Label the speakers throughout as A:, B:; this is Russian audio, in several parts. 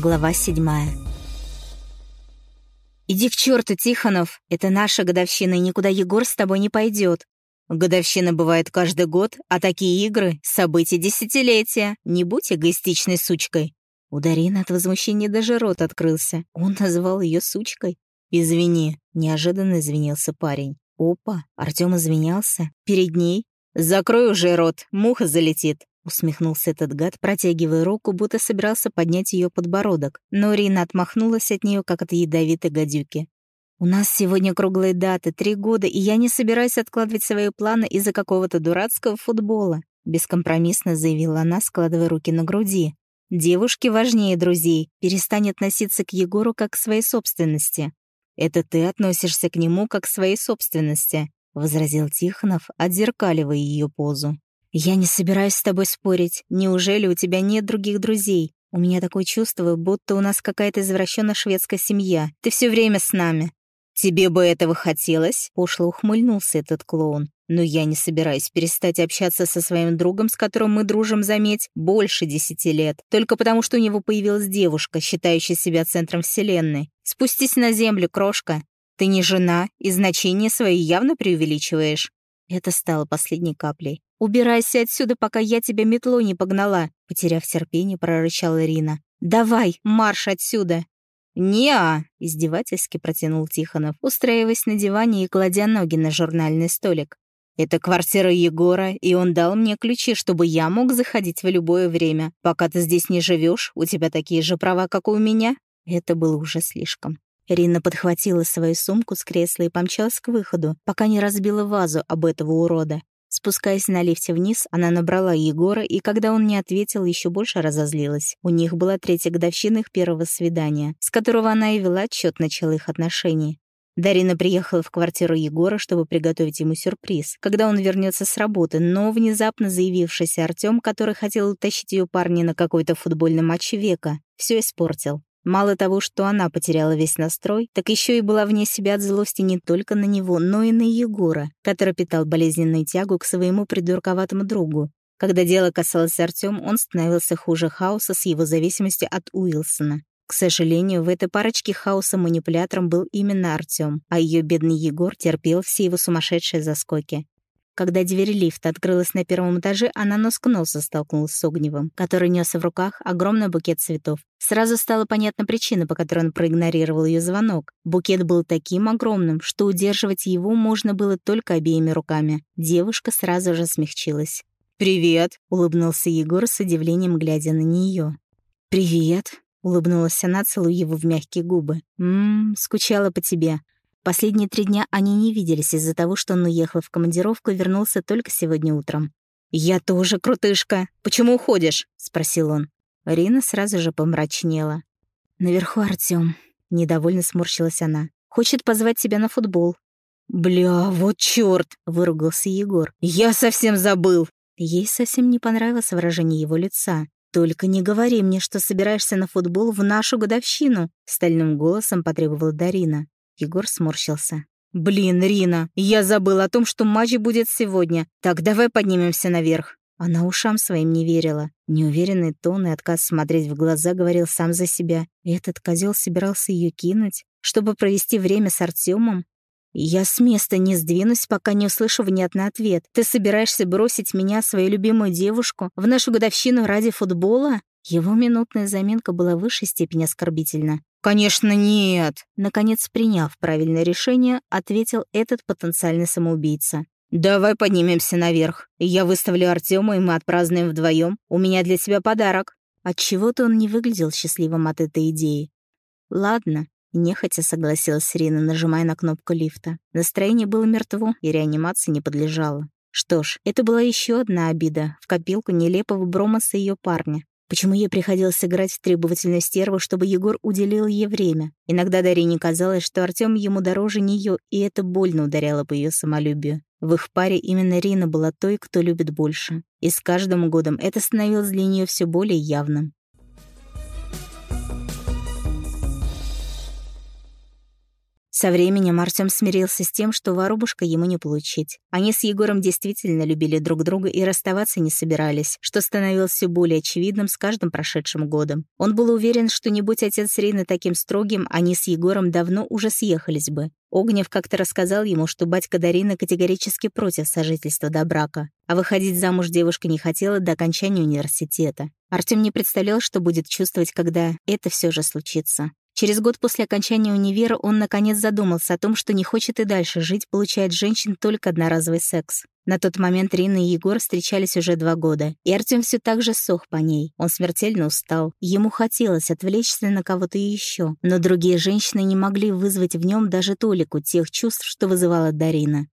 A: Глава седьмая. «Иди к черту, Тихонов! Это наша годовщина, и никуда Егор с тобой не пойдет. Годовщина бывает каждый год, а такие игры — события десятилетия. Не будь эгоистичной сучкой». У Дарины от возмущения даже рот открылся. Он назвал ее сучкой. «Извини», — неожиданно извинился парень. «Опа, Артём извинялся. Перед ней? Закрой уже рот, муха залетит». Усмехнулся этот гад, протягивая руку, будто собирался поднять ее подбородок. Но Рина отмахнулась от нее, как от ядовитой гадюки. «У нас сегодня круглые даты, три года, и я не собираюсь откладывать свои планы из-за какого-то дурацкого футбола», бескомпромиссно заявила она, складывая руки на груди. «Девушки важнее друзей. Перестань относиться к Егору как к своей собственности. Это ты относишься к нему как к своей собственности», — возразил Тихонов, отзеркаливая ее позу. «Я не собираюсь с тобой спорить. Неужели у тебя нет других друзей? У меня такое чувство, будто у нас какая-то извращенная шведская семья. Ты все время с нами». «Тебе бы этого хотелось?» — пошло ухмыльнулся этот клоун. «Но я не собираюсь перестать общаться со своим другом, с которым мы дружим, заметь, больше десяти лет, только потому что у него появилась девушка, считающая себя центром вселенной. Спустись на землю, крошка. Ты не жена, и значение свои явно преувеличиваешь». Это стало последней каплей. «Убирайся отсюда, пока я тебя метлой не погнала», — потеряв терпение, прорычала Ирина. «Давай, марш отсюда!» «Не-а!» — издевательски протянул Тихонов, устраиваясь на диване и кладя ноги на журнальный столик. «Это квартира Егора, и он дал мне ключи, чтобы я мог заходить в любое время. Пока ты здесь не живешь, у тебя такие же права, как и у меня». Это было уже слишком. Ирина подхватила свою сумку с кресла и помчалась к выходу, пока не разбила вазу об этого урода. Спускаясь на лифте вниз, она набрала Егора, и когда он не ответил, еще больше разозлилась. У них была третья годовщина их первого свидания, с которого она и вела отчет начала их отношений. Дарина приехала в квартиру Егора, чтобы приготовить ему сюрприз, когда он вернется с работы, но внезапно заявившийся Артём, который хотел утащить ее парня на какой-то футбольный матч века, все испортил. Мало того, что она потеряла весь настрой, так еще и была вне себя от злости не только на него, но и на Егора, который питал болезненную тягу к своему придурковатому другу. Когда дело касалось Артём, он становился хуже хаоса с его зависимостью от Уилсона. К сожалению, в этой парочке хаоса манипулятором был именно Артём, а ее бедный Егор терпел все его сумасшедшие заскоки. Когда дверь лифта открылась на первом этаже, она нос к носу столкнулась с Огневым, который нес в руках огромный букет цветов. Сразу стала понятна причина, по которой он проигнорировал ее звонок. Букет был таким огромным, что удерживать его можно было только обеими руками. Девушка сразу же смягчилась. «Привет!» — улыбнулся Егор с удивлением, глядя на нее. «Привет!» — улыбнулась она, целуя его в мягкие губы. «Ммм, скучала по тебе. Последние три дня они не виделись из-за того, что он уехал в командировку и вернулся только сегодня утром. «Я тоже крутышка. Почему уходишь?» — спросил он. Рина сразу же помрачнела. «Наверху Артём», — недовольно сморщилась она. «Хочет позвать тебя на футбол». «Бля, вот чёрт!» — выругался Егор. «Я совсем забыл!» Ей совсем не понравилось выражение его лица. «Только не говори мне, что собираешься на футбол в нашу годовщину!» — стальным голосом потребовала Дарина. Егор сморщился. «Блин, Рина, я забыл о том, что матч будет сегодня. Так давай поднимемся наверх». Она ушам своим не верила. Неуверенный тон и отказ смотреть в глаза говорил сам за себя. Этот козел собирался ее кинуть, чтобы провести время с Артемом. «Я с места не сдвинусь, пока не услышу внятный ответ. Ты собираешься бросить меня, свою любимую девушку, в нашу годовщину ради футбола?» Его минутная заминка была в высшей степени оскорбительна. «Конечно, нет!» Наконец, приняв правильное решение, ответил этот потенциальный самоубийца. «Давай поднимемся наверх. Я выставлю Артема, и мы отпразднуем вдвоем. У меня для тебя подарок». Отчего-то он не выглядел счастливым от этой идеи. «Ладно», — нехотя согласилась Рина, нажимая на кнопку лифта. Настроение было мертво, и реанимации не подлежало. Что ж, это была еще одна обида в копилку нелепого бромаса ее парня. Почему ей приходилось играть в требовательную стерву, чтобы Егор уделил ей время? Иногда Дарине казалось, что Артём ему дороже неё, и это больно ударяло по её самолюбию. В их паре именно Рина была той, кто любит больше. И с каждым годом это становилось для неё всё более явным. Со временем Артём смирился с тем, что воробушка ему не получить. Они с Егором действительно любили друг друга и расставаться не собирались, что становилось все более очевидным с каждым прошедшим годом. Он был уверен, что не будь отец Рины таким строгим, они с Егором давно уже съехались бы. Огнев как-то рассказал ему, что батька Дарина категорически против сожительства до брака, а выходить замуж девушка не хотела до окончания университета. Артём не представлял, что будет чувствовать, когда это все же случится. Через год после окончания универа он наконец задумался о том, что не хочет и дальше жить, получая от женщин только одноразовый секс. На тот момент Рина и Егор встречались уже два года, и Артём все так же сох по ней. Он смертельно устал. Ему хотелось отвлечься на кого-то еще, но другие женщины не могли вызвать в нем даже толику тех чувств, что вызывала Дарина.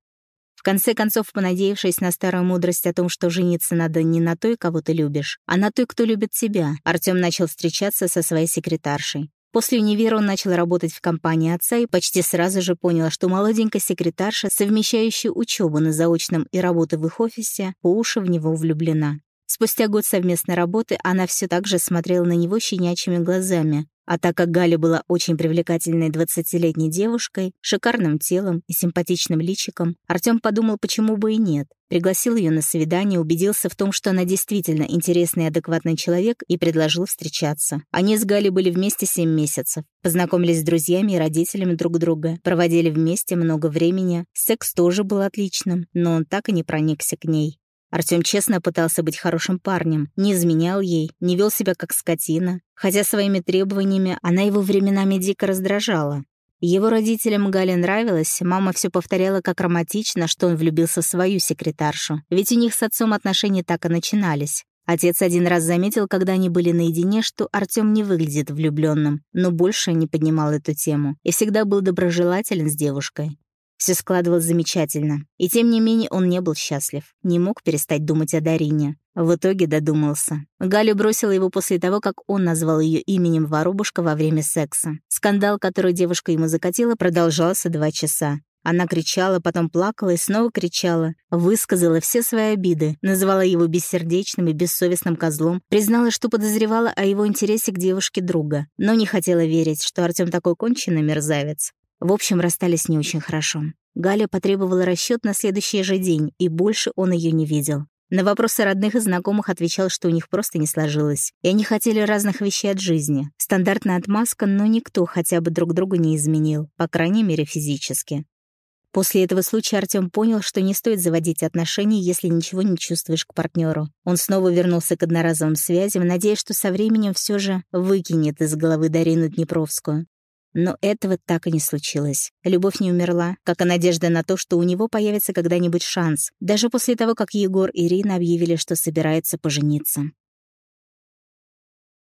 A: В конце концов, понадеявшись на старую мудрость о том, что жениться надо не на той, кого ты любишь, а на той, кто любит тебя, Артём начал встречаться со своей секретаршей. После универа он начал работать в компании отца и почти сразу же понял, что молоденькая секретарша, совмещающая учебу на заочном и работу в их офисе, по уши в него влюблена. Спустя год совместной работы она все так же смотрела на него щенячьими глазами, а так как Галя была очень привлекательной двадцатилетней девушкой, шикарным телом и симпатичным личиком, Артём подумал, почему бы и нет. Пригласил её на свидание, убедился в том, что она действительно интересный и адекватный человек, и предложил встречаться. Они с Галей были вместе семь месяцев. Познакомились с друзьями и родителями друг друга, проводили вместе много времени. Секс тоже был отличным, но он так и не проникся к ней. Артём честно пытался быть хорошим парнем, не изменял ей, не вел себя как скотина, хотя своими требованиями она его временами дико раздражала. Его родителям Гале нравилось, мама все повторяла, как романтично, что он влюбился в свою секретаршу, ведь у них с отцом отношения так и начинались. Отец один раз заметил, когда они были наедине, что Артём не выглядит влюблённым, но больше не поднимал эту тему и всегда был доброжелателен с девушкой. Все складывалось замечательно. И тем не менее он не был счастлив. Не мог перестать думать о Дарине. В итоге додумался. Галя бросила его после того, как он назвал ее именем Воробушка во время секса. Скандал, который девушка ему закатила, продолжался два часа. Она кричала, потом плакала и снова кричала, высказала все свои обиды, называла его бессердечным и бессовестным козлом, признала, что подозревала о его интересе к девушке друга, но не хотела верить, что Артём такой конченый мерзавец. В общем, расстались не очень хорошо. Галя потребовала расчет на следующий же день, и больше он ее не видел. На вопросы родных и знакомых отвечал, что у них просто не сложилось. И они хотели разных вещей от жизни. Стандартная отмазка, но никто хотя бы друг другу не изменил, по крайней мере, физически. После этого случая Артём понял, что не стоит заводить отношения, если ничего не чувствуешь к партнеру. Он снова вернулся к одноразовым связям, надеясь, что со временем все же выкинет из головы Дарину Днепровскую. Но этого так и не случилось. Любовь не умерла, как и надежда на то, что у него появится когда-нибудь шанс, даже после того, как Егор и Ирина объявили, что собираются пожениться.